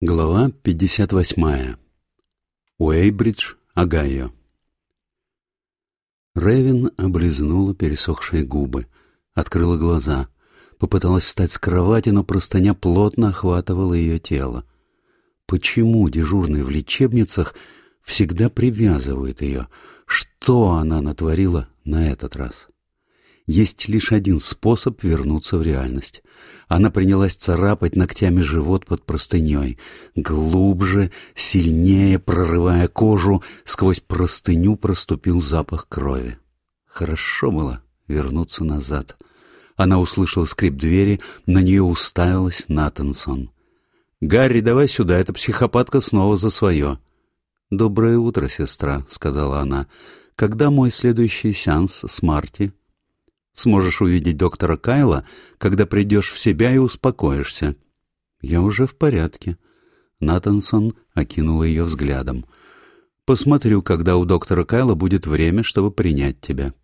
Глава 58. Уэйбридж, Огайо. Ревен облизнула пересохшие губы, открыла глаза, попыталась встать с кровати, но простыня плотно охватывала ее тело. Почему дежурные в лечебницах всегда привязывают ее? Что она натворила на этот раз? Есть лишь один способ вернуться в реальность. Она принялась царапать ногтями живот под простыней. Глубже, сильнее, прорывая кожу, сквозь простыню проступил запах крови. Хорошо было вернуться назад. Она услышала скрип двери, на нее уставилась Натансон. «Гарри, давай сюда, эта психопатка снова за свое». «Доброе утро, сестра», — сказала она. «Когда мой следующий сеанс с Марти?» Сможешь увидеть доктора Кайла, когда придешь в себя и успокоишься. Я уже в порядке. Натансон окинул ее взглядом. Посмотрю, когда у доктора Кайла будет время, чтобы принять тебя.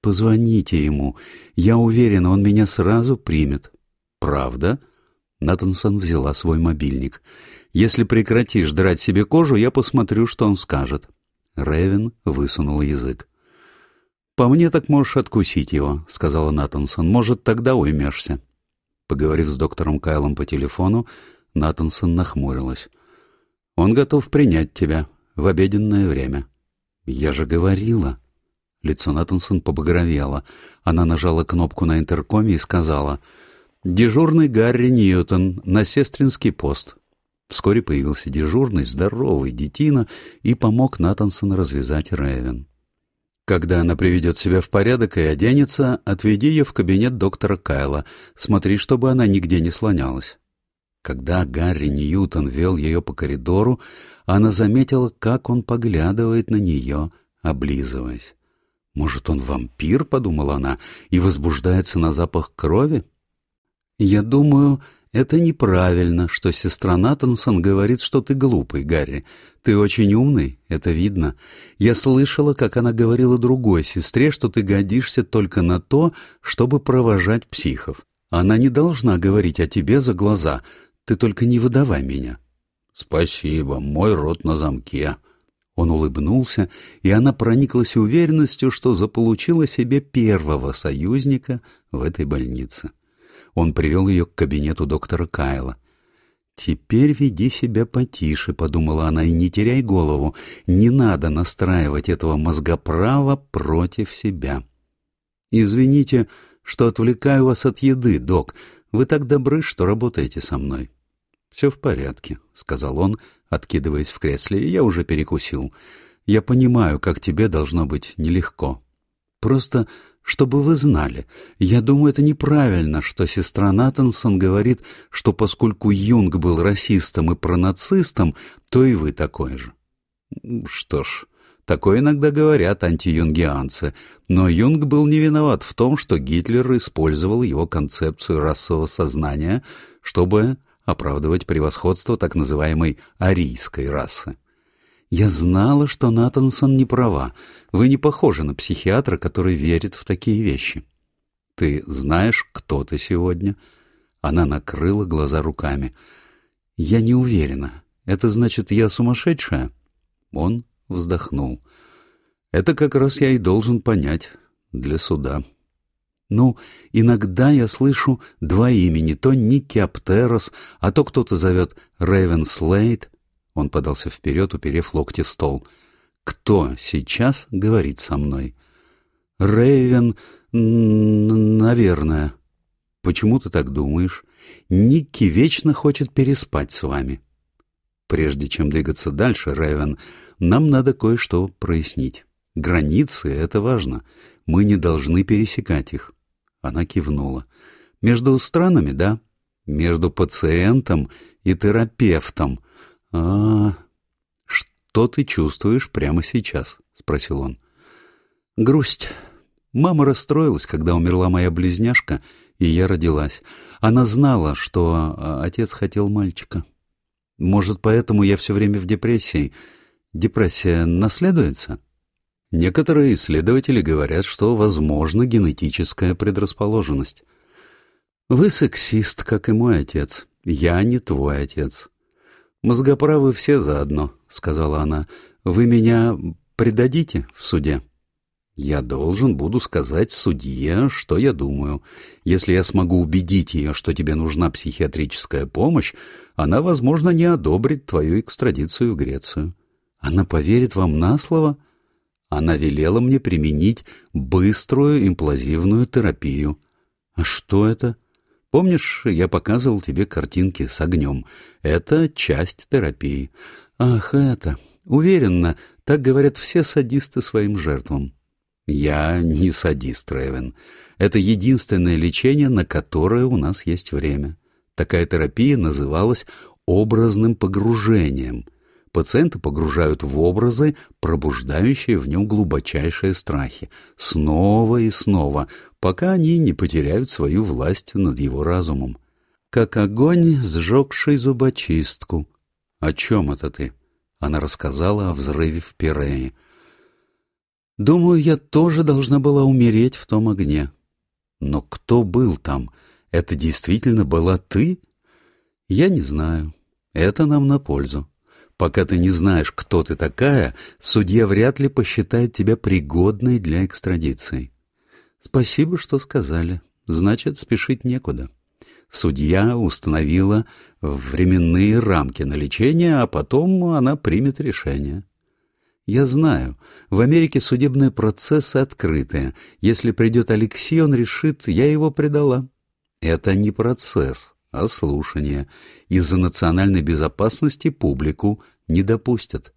Позвоните ему. Я уверен, он меня сразу примет. Правда? Натансон взяла свой мобильник. Если прекратишь драть себе кожу, я посмотрю, что он скажет. Ревен высунул язык. «По мне так можешь откусить его», — сказала Натансон. «Может, тогда уймешься». Поговорив с доктором Кайлом по телефону, Натансон нахмурилась. «Он готов принять тебя в обеденное время». «Я же говорила». Лицо Натансон побагровело. Она нажала кнопку на интеркоме и сказала «Дежурный Гарри Ньютон на сестринский пост». Вскоре появился дежурный, здоровый детина и помог Натансон развязать Рэйвен. Когда она приведет себя в порядок и оденется, отведи ее в кабинет доктора Кайла. Смотри, чтобы она нигде не слонялась. Когда Гарри Ньютон вел ее по коридору, она заметила, как он поглядывает на нее, облизываясь. «Может, он вампир?» — подумала она, — «и возбуждается на запах крови?» «Я думаю, это неправильно, что сестра Натансон говорит, что ты глупый, Гарри. Ты очень умный, это видно. Я слышала, как она говорила другой сестре, что ты годишься только на то, чтобы провожать психов. Она не должна говорить о тебе за глаза. Ты только не выдавай меня. Спасибо, мой рот на замке. Он улыбнулся, и она прониклась уверенностью, что заполучила себе первого союзника в этой больнице. Он привел ее к кабинету доктора Кайла. «Теперь веди себя потише», — подумала она, — «и не теряй голову. Не надо настраивать этого мозгоправа против себя». «Извините, что отвлекаю вас от еды, док. Вы так добры, что работаете со мной». «Все в порядке», — сказал он, откидываясь в кресле. «Я уже перекусил. Я понимаю, как тебе должно быть нелегко. Просто чтобы вы знали, я думаю, это неправильно, что сестра Натансон говорит, что поскольку Юнг был расистом и пронацистом, то и вы такой же. Что ж, такое иногда говорят антиюнгианцы, но Юнг был не виноват в том, что Гитлер использовал его концепцию расового сознания, чтобы оправдывать превосходство так называемой арийской расы. Я знала, что Натансон не права. Вы не похожи на психиатра, который верит в такие вещи. Ты знаешь, кто ты сегодня? Она накрыла глаза руками. Я не уверена. Это значит, я сумасшедшая? Он вздохнул. Это как раз я и должен понять для суда. Ну, иногда я слышу два имени, то Ники Аптерос, а то кто-то зовет Рейвен Слейд. Он подался вперед, уперев локти в стол. «Кто сейчас говорит со мной?» «Рэйвен, наверное». «Почему ты так думаешь? Никки вечно хочет переспать с вами». «Прежде чем двигаться дальше, Рэйвен, нам надо кое-что прояснить. Границы — это важно. Мы не должны пересекать их». Она кивнула. «Между странами, да? Между пациентом и терапевтом. «А, что ты чувствуешь прямо сейчас?» — спросил он. «Грусть. Мама расстроилась, когда умерла моя близняшка, и я родилась. Она знала, что а, отец хотел мальчика. Может, поэтому я все время в депрессии. Депрессия наследуется?» Некоторые исследователи говорят, что возможна генетическая предрасположенность. «Вы сексист, как и мой отец. Я не твой отец. «Мозгоправы все заодно», — сказала она. «Вы меня предадите в суде?» «Я должен буду сказать судье, что я думаю. Если я смогу убедить ее, что тебе нужна психиатрическая помощь, она, возможно, не одобрит твою экстрадицию в Грецию. Она поверит вам на слово?» Она велела мне применить быструю имплазивную терапию. А что это? Помнишь, я показывал тебе картинки с огнем? Это часть терапии. Ах, это... Уверенно, так говорят все садисты своим жертвам. Я не садист, Ревен. Это единственное лечение, на которое у нас есть время. Такая терапия называлась образным погружением. Пациента погружают в образы, пробуждающие в нем глубочайшие страхи, снова и снова, пока они не потеряют свою власть над его разумом. Как огонь, сжегший зубочистку. О чем это ты? Она рассказала о взрыве в Пирее. Думаю, я тоже должна была умереть в том огне. Но кто был там? Это действительно была ты? Я не знаю. Это нам на пользу. Пока ты не знаешь, кто ты такая, судья вряд ли посчитает тебя пригодной для экстрадиции. Спасибо, что сказали. Значит, спешить некуда. Судья установила временные рамки на лечение, а потом она примет решение. Я знаю, в Америке судебные процессы открытые. Если придет Алексей, он решит, я его предала. Это не процесс а слушание. Из-за национальной безопасности публику не допустят.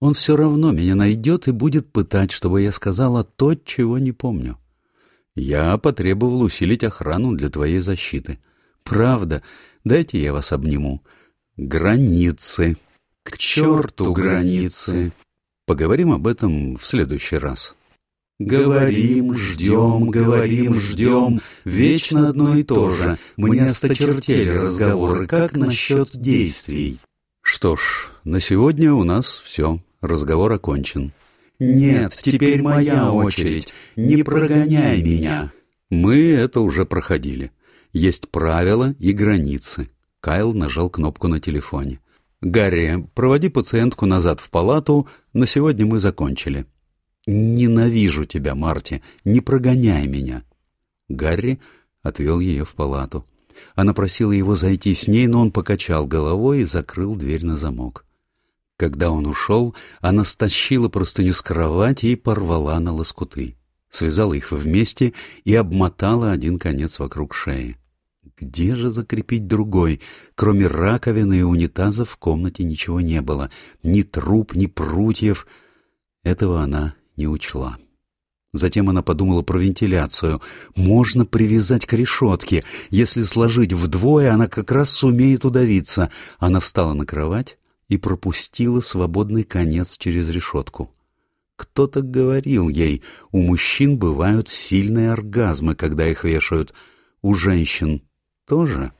Он все равно меня найдет и будет пытать, чтобы я сказала то, чего не помню. Я потребовал усилить охрану для твоей защиты. Правда, дайте я вас обниму. Границы. К черту границы. Поговорим об этом в следующий раз. Говорим, ждем, говорим, ждем, вечно одно и то же. Мне осточертели разговоры, как насчет действий? Что ж, на сегодня у нас все, разговор окончен. Нет, теперь моя очередь, не прогоняй меня. Мы это уже проходили. Есть правила и границы. Кайл нажал кнопку на телефоне. «Гарри, проводи пациентку назад в палату, на сегодня мы закончили». «Ненавижу тебя, Марти, не прогоняй меня». Гарри отвел ее в палату. Она просила его зайти с ней, но он покачал головой и закрыл дверь на замок. Когда он ушел, она стащила простыню с кровати и порвала на лоскуты. Связала их вместе и обмотала один конец вокруг шеи. Где же закрепить другой? Кроме раковины и унитаза в комнате ничего не было. Ни труб, ни прутьев. Этого она не учла. Затем она подумала про вентиляцию. Можно привязать к решетке. Если сложить вдвое, она как раз сумеет удавиться. Она встала на кровать и пропустила свободный конец через решетку. Кто-то говорил ей, у мужчин бывают сильные оргазмы, когда их вешают. У женщин тоже.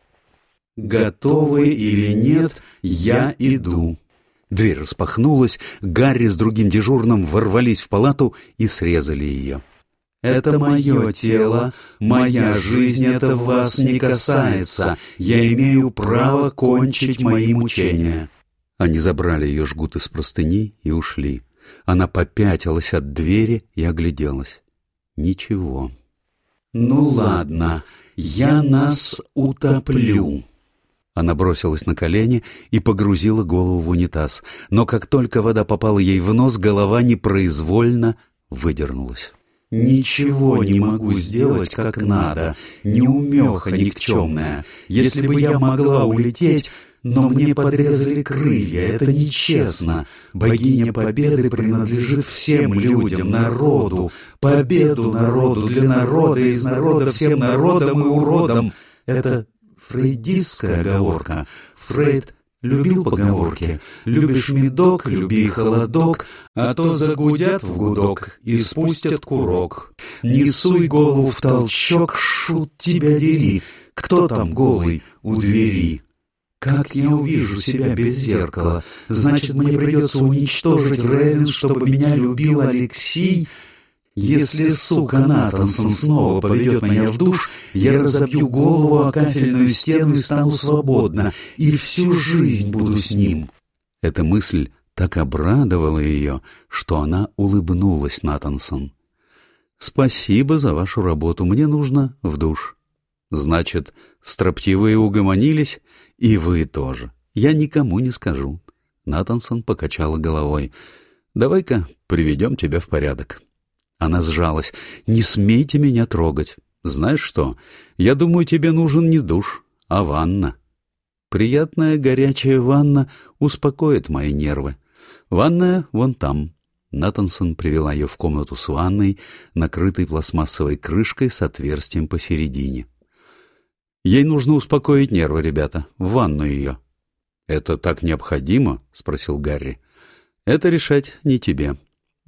«Готовы или нет, я иду», Дверь распахнулась, Гарри с другим дежурным ворвались в палату и срезали ее. «Это мое тело, моя жизнь, это вас не касается. Я имею право кончить мои мучения». Они забрали ее жгут из простыни и ушли. Она попятилась от двери и огляделась. Ничего. «Ну ладно, я нас утоплю». Она бросилась на колени и погрузила голову в унитаз. Но как только вода попала ей в нос, голова непроизвольно выдернулась. «Ничего не могу сделать как надо, неумеха никчемная. Если бы я могла улететь, но мне подрезали крылья, это нечестно. Богиня Победы принадлежит всем людям, народу. Победу народу, для народа, из народа, всем народам и уродам. Это фрейдистская оговорка. Фрейд любил поговорки. Любишь медок, люби холодок, а то загудят в гудок и спустят курок. Не суй голову в толчок, шут тебя дери. Кто там голый у двери? Как я увижу себя без зеркала? Значит, мне придется уничтожить Ревен, чтобы меня любил Алексей? Если сука Натансон снова поведет меня в душ, я разобью голову о кафельную стену и стану свободна, и всю жизнь буду с ним. Эта мысль так обрадовала ее, что она улыбнулась Натансон. «Спасибо за вашу работу, мне нужно в душ». «Значит, строптивые угомонились, и вы тоже. Я никому не скажу». Натансон покачала головой. «Давай-ка приведем тебя в порядок». Она сжалась. «Не смейте меня трогать. Знаешь что, я думаю, тебе нужен не душ, а ванна. Приятная горячая ванна успокоит мои нервы. Ванная вон там». Натансон привела ее в комнату с ванной, накрытой пластмассовой крышкой с отверстием посередине. «Ей нужно успокоить нервы, ребята. В ванну ее». «Это так необходимо?» — спросил Гарри. «Это решать не тебе.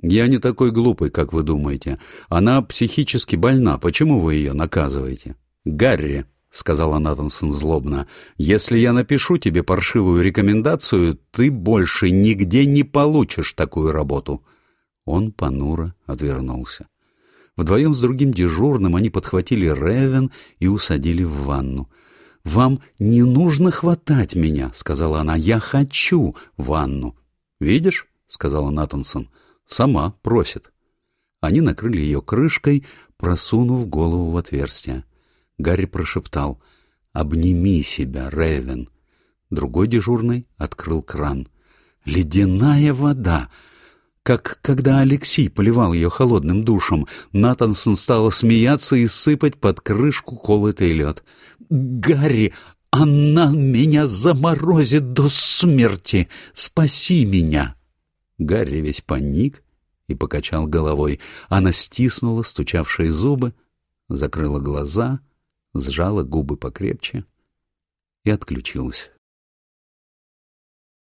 Я не такой глупый, как вы думаете. Она психически больна. Почему вы ее наказываете?» «Гарри», — сказала Натансон злобно, — «если я напишу тебе паршивую рекомендацию, ты больше нигде не получишь такую работу». Он понуро отвернулся. Вдвоем с другим дежурным они подхватили Ревен и усадили в ванну. «Вам не нужно хватать меня», — сказала она. «Я хочу ванну». «Видишь?» — сказала Натансон. Сама просит. Они накрыли ее крышкой, просунув голову в отверстие. Гарри прошептал «Обними себя, Ревен». Другой дежурный открыл кран. «Ледяная вода!» Как когда Алексей поливал ее холодным душем, Натансон стала смеяться и сыпать под крышку колотый лед. «Гарри, она меня заморозит до смерти! Спаси меня!» Гарри весь паник и покачал головой. Она стиснула стучавшие зубы, закрыла глаза, сжала губы покрепче и отключилась.